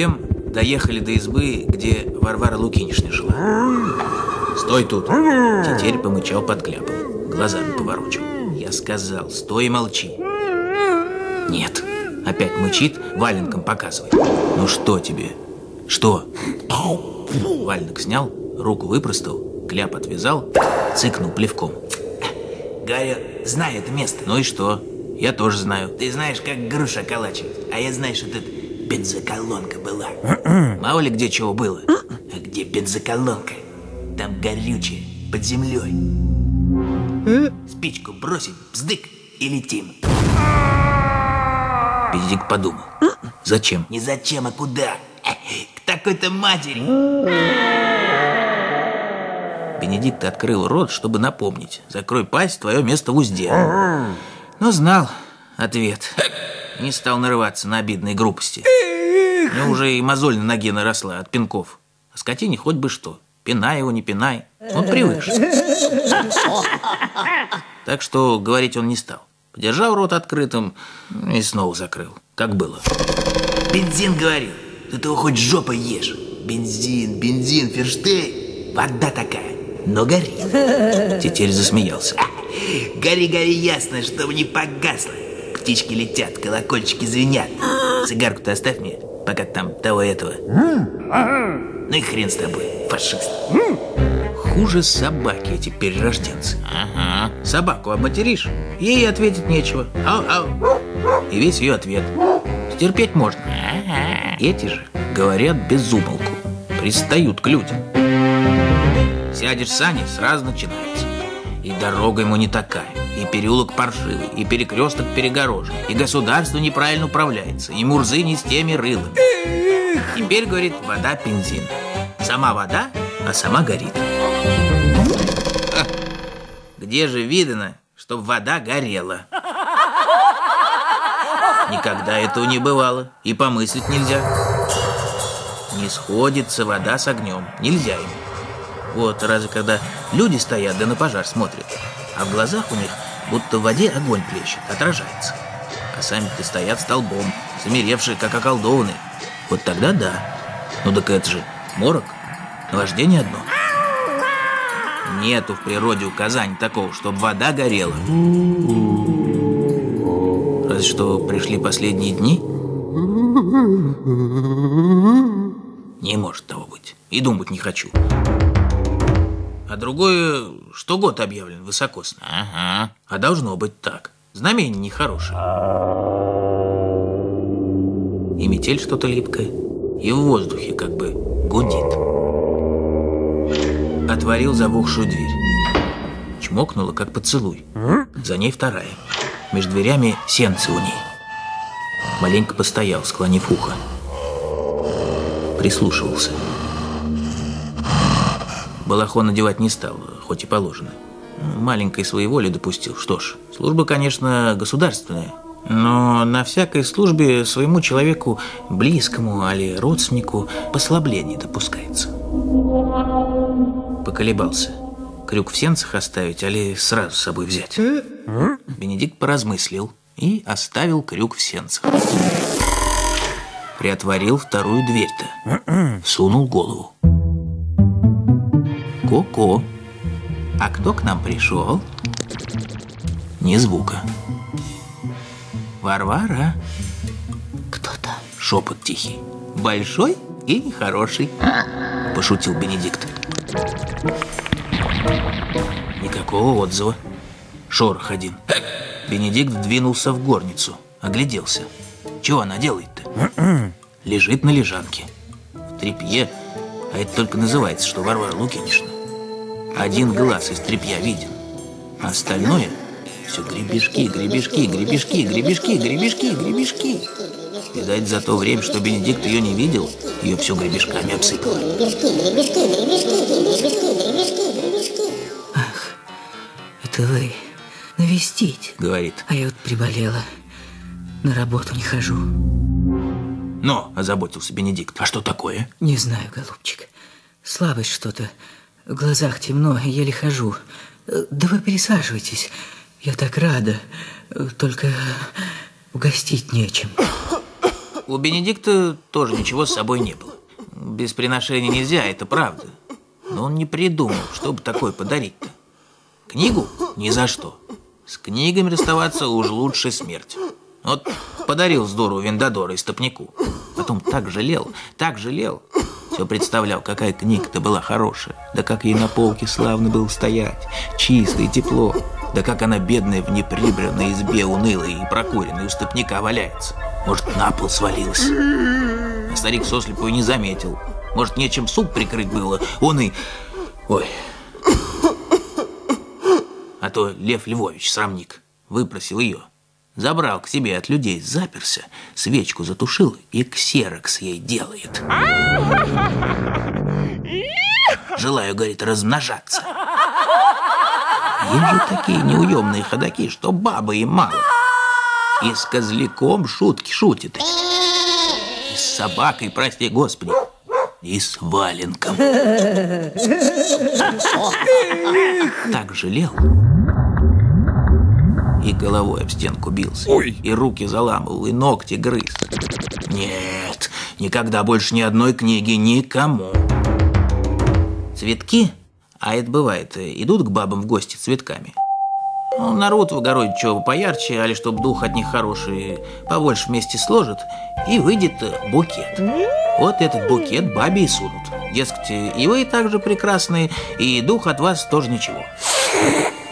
Меж тем доехали до избы, где Варвара Лукинишна жила. Стой тут. Тетерь помычал под кляпом, глазами поворочил. Я сказал, стой и молчи. Нет, опять мычит, валенком показывает. Ну что тебе? Что? Валенок снял, руку выпростал, кляп отвязал, цыкнул плевком. Говорю, знаю это место. Ну и что? Я тоже знаю. Ты знаешь, как груша колачивать. А я знаю, что тут бензоколонка была. Мало ли где чего было. А где бензоколонка? Там горючее, под землей. Спичку бросить, бздык и летим. Бенедикт подумал. Зачем? Не зачем, а куда? К такой-то матери. Бенедикт открыл рот, чтобы напомнить. Закрой пасть, твое место в узде. Но знал ответ. Не стал нарываться на обидные грубости. Мне уже и мозоль на ноге наросла от пинков. А скотине хоть бы что. Пинай его, не пинай. Он привык. Так что говорить он не стал. Подержал рот открытым и снова закрыл, как было. Бензин, говорю. Ты его хоть жопой ешь. Бензин, бензин, ферштей. Вода такая, но горит. Тетерь засмеялся. Гори, гори ясно, чтобы не погасло. Птички летят, колокольчики звенят. Сигарку-то оставь мне, пока там того этого. Ну и хрен с тобой, фашист. Хуже собаки эти перерожденцы. Ага. Собаку обматеришь, ей ответить нечего. Ау, ау. И весь ее ответ. Стерпеть можно. Эти же говорят без умолку. Пристают к людям. Сядешь в сани, сразу начинается. И дорога ему не такая, и переулок паршивый, и перекресток перегорожен, и государство неправильно управляется, и Мурзы не с теми рылами. Теперь, говорит, вода бензин. Сама вода, а сама горит. Где же видно, чтоб вода горела? Никогда этого не бывало, и помыслить нельзя. Не сходится вода с огнем, нельзя им. Вот разве когда люди стоят да на пожар смотрят, а в глазах у них будто в воде огонь плещет, отражается. А сами-то стоят столбом, замеревшие, как околдованные. Вот тогда да. Ну так это же морок, наваждение одно. Нету в природе указаний такого, чтобы вода горела. Разве что пришли последние дни? Не может того быть. И думать не хочу. А другое, что год объявлен высокосно. Ага. А должно быть так. Знамение нехорошее. И метель что-то липкое. И в воздухе как бы гудит. Отворил забухшую дверь. Чмокнула, как поцелуй. За ней вторая. Между дверями сенцы у ней. Маленько постоял, склонив ухо. Прислушивался. Балахон надевать не стал, хоть и положено. Маленькой своей воли допустил. Что ж, служба, конечно, государственная. Но на всякой службе своему человеку, близкому или родственнику, послабление допускается. Поколебался. Крюк в сенцах оставить, или сразу с собой взять? Бенедикт поразмыслил и оставил крюк в сенцах. Приотворил вторую дверь-то. Сунул голову. Ко-ко. А кто к нам пришел? Ни звука. Варвара. Кто там? Шепот тихий. Большой и нехороший. Пошутил Бенедикт. Никакого отзыва. Шорох один. Бенедикт двинулся в горницу. Огляделся. Чего она делает-то? Лежит на лежанке. В тряпье. А это только называется, что Варвара Лукинишна. Один глаз из тряпья виден. А остальное все гребешки, гребешки, гребешки, гребешки, гребешки, гребешки. Видать, за то время, что Бенедикт ее не видел, ее все гребешками обсыпало. Это вы навестить. Говорит. А я вот приболела. На работу не хожу. Но, озаботился Бенедикт, а что такое? Не знаю, голубчик. Слабость что-то. В глазах темно, еле хожу. Э, Да вы пересаживайтесь. Я так рада. Э, Только угостить нечем. У Бенедикта тоже ничего с собой не было. Без приношения нельзя, это правда. Но он не придумал, чтобы такое подарить-то. Книгу? Ни за что. С книгами расставаться уж лучше смерть. Вот подарил здорово Виндадора и Стопнику. Потом так жалел, так жалел. Все представлял, какая книга-то была хорошая. Да как ей на полке славно было стоять. Чисто и тепло. Да как она бедная в неприбранной избе унылой и прокуренной у Стопника валяется. Может, на пол свалилась. А старик сослепу и не заметил. Может, нечем суп прикрыть было. Он и... Ой. А то Лев Львович, срамник, выпросил ее. Забрал к себе от людей, заперся, свечку затушил и ксерокс ей делает. Желаю, говорит, размножаться. Им же такие неуемные ходаки, что бабы им мало. И с козляком шутки шутит. И с собакой, прости господи. И с валенком. Так жалел. И головой об стенку бился. Ой. И руки заламывал, и ногти грыз. Нет, никогда больше ни одной книги никому. Цветки, а это бывает, идут к бабам в гости цветками. Ну, народ в огороде чего поярче, али чтоб дух от них хороший, побольше вместе сложит, и выйдет букет. Вот этот букет бабе и сунут. Дескать, и вы также прекрасны, и дух от вас тоже ничего.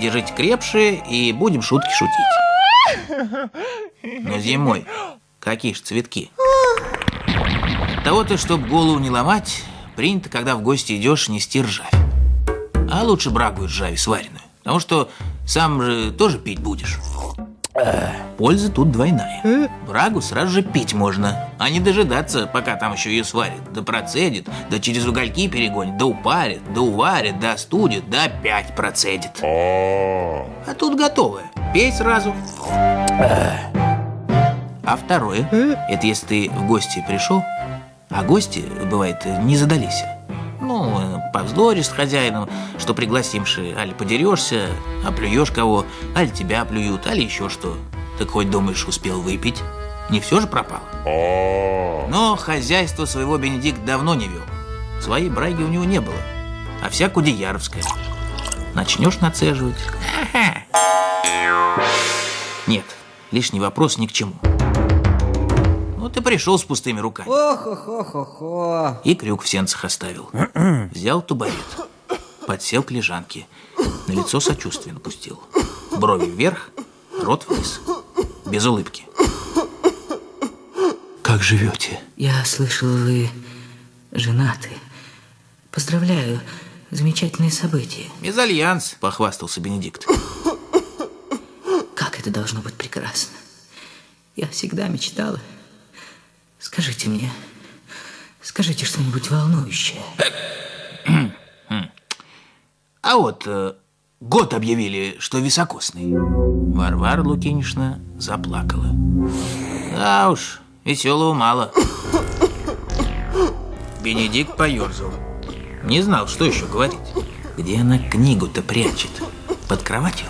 Держите крепше, и будем шутки шутить. Но зимой какие ж цветки? Того-то, чтоб голову не ломать, принято, когда в гости идешь, нести ржавь. А лучше брагу из ржави сваренную. Потому что сам же тоже пить будешь. Польза тут двойная. Брагу сразу же пить можно, а не дожидаться, пока там еще ее сварят, да процедит, да через угольки перегонит, да упарит, да уварит, да остудит, да опять процедит. А тут готовое. Пей сразу. А второе, это если ты в гости пришел, а гости, бывает, не задались. Ну, повздоришь с хозяином, что пригласимши, али подерешься, а плюешь кого, али тебя плюют, али еще что. Так хоть думаешь, успел выпить? Не все же пропало. Но хозяйство своего Бенедикт давно не вел. Своей браги у него не было, а вся кудеяровская. Начнешь нацеживать. Нет, лишний вопрос ни к чему. Ты пришел с пустыми руками. Ох-ох-ох-ох. И крюк в сенцах оставил. Взял тубарет, подсел к лежанке, на лицо сочувствие напустил. Брови вверх, рот вниз. Без улыбки. Как живете? Я слышал, вы женаты. Поздравляю, замечательные события. Мезальянс, похвастался Бенедикт. Как это должно быть прекрасно. Я всегда мечтала. Скажите мне, скажите что-нибудь волнующее. А вот э, год объявили, что високосный. Варвара Лукинишна заплакала. Да уж, веселого мало. Бенедикт поерзал. Не знал, что еще говорить. Где она книгу-то прячет? Под кроватью?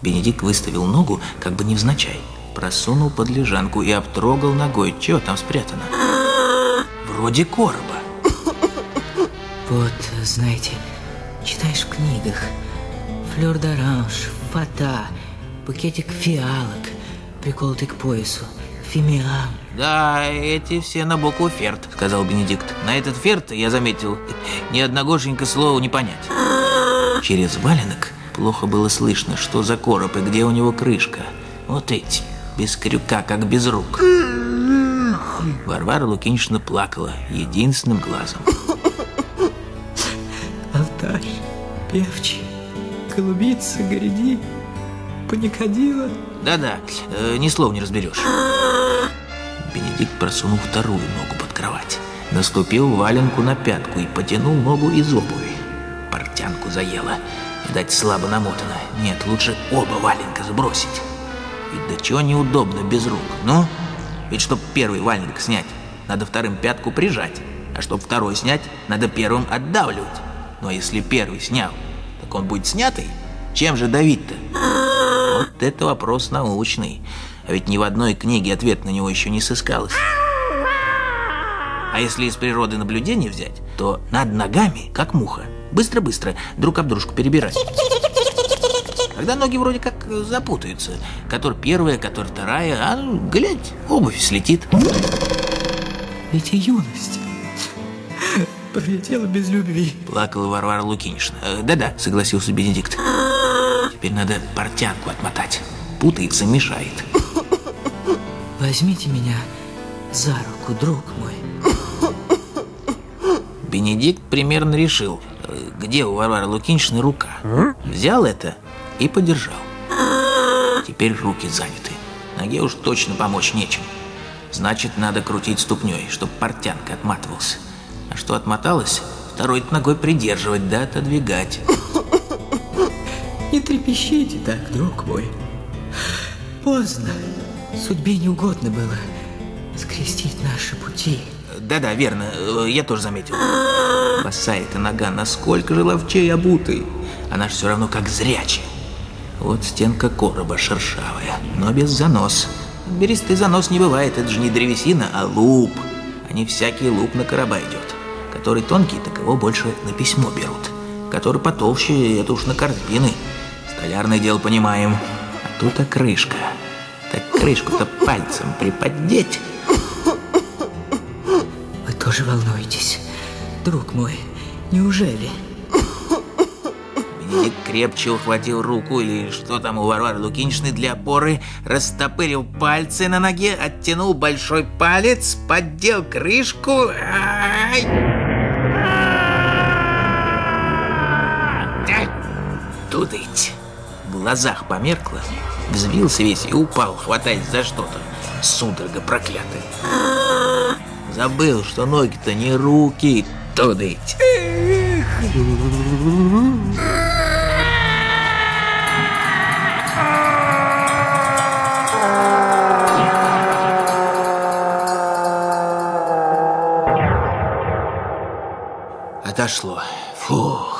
Бенедикт выставил ногу, как бы невзначай. Просунул под лежанку и обтрогал ногой. Чего там спрятано? Вроде короба. Вот, знаете, читаешь в книгах. Флёр d'orange, вода, букетик фиалок, приколотый к поясу, фимиам. Да, эти все на букву ферт, сказал Бенедикт. На этот ферт, я заметил, ни одногошенько слова не понять. Через валенок плохо было слышно, что за короб и где у него крышка. Вот эти, без крюка, как без рук. Варвара Лукинична плакала единственным глазом. Алтарь, певчий, голубица, гряди, паникодила. Да-да, э, ни слова не разберешь. Бенедикт просунул вторую ногу под кровать. Наступил валенку на пятку и потянул ногу из обуви. Портянку заела. Видать, слабо намотана. Нет, лучше оба валенка сбросить. Ведь до чего неудобно без рук, ну? Ведь чтоб первый валенок снять, надо вторым пятку прижать. А чтоб второй снять, надо первым отдавливать. Но если первый снял, так он будет снятый? Чем же давить-то? Вот это вопрос научный. А ведь ни в одной книге ответ на него еще не сыскалось. А если из природы наблюдения взять, то над ногами, как муха, быстро-быстро друг об дружку перебирать. Когда ноги вроде как запутаются. Который первая, который вторая, а глядь, обувь слетит. Ведь и юность пролетела без любви. Плакала Варвара Лукинишна. Э, Да-да, согласился Бенедикт. Теперь надо портянку отмотать. Путается, мешает. Возьмите меня за руку, друг мой. Бенедикт примерно решил, э, где у Варвары Лукинишны рука. Взял это и подержал. Теперь руки заняты. Ноге уж точно помочь нечем. Значит, надо крутить ступней, чтоб портянка отматывался. А что отмоталось, второй ногой придерживать да отодвигать. Не трепещите так, друг мой. Поздно. Судьбе не угодно было скрестить наши пути. Да-да, верно, я тоже заметил. Босая эта нога, насколько же ловчей обутой. Она же все равно как зрячая. Вот стенка короба шершавая, но без занос. Берестый занос не бывает, это же не древесина, а луп. А не всякий луп на короба идет. Который тонкий, так его больше на письмо берут. Который потолще, это уж на корзины. Столярное дело понимаем. А тут а крышка. Так крышку-то пальцем приподдеть. Вы тоже волнуетесь, друг мой. Неужели? Бенедикт крепче ухватил руку или что там у Варвары Лукиничны для опоры, растопырил пальцы на ноге, оттянул большой палец, поддел крышку. Ай! Ай! Тудыть. В глазах померкло, взвился весь и упал, хватаясь за что-то. Судорога проклятая. Забыл, что ноги-то не руки, тудыть. Отошло. Фух.